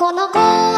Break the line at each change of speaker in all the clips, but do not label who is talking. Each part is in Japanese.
この子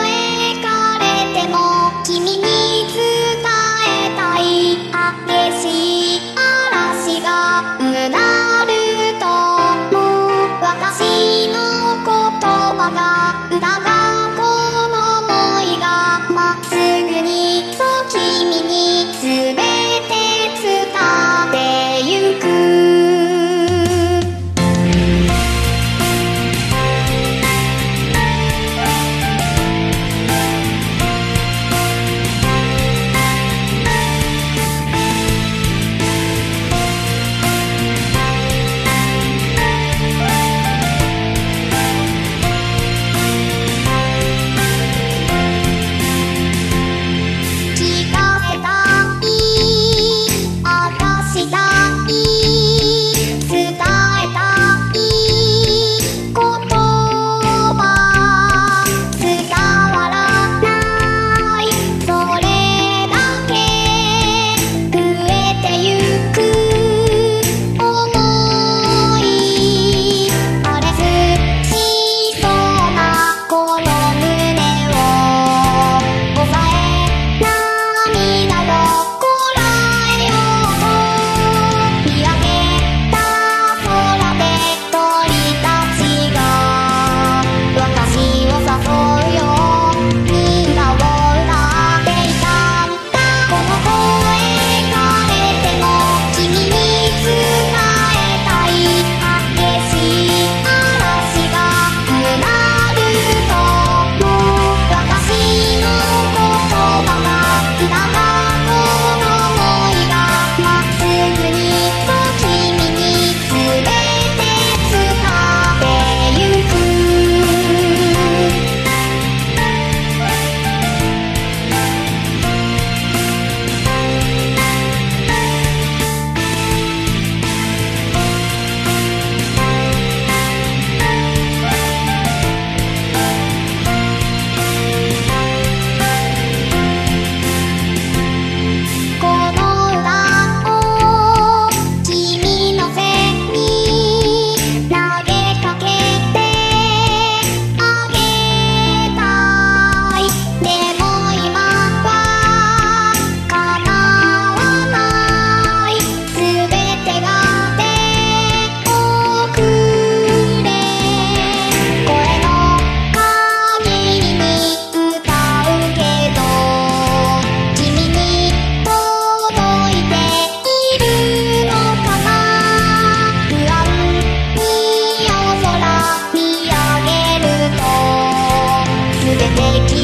the day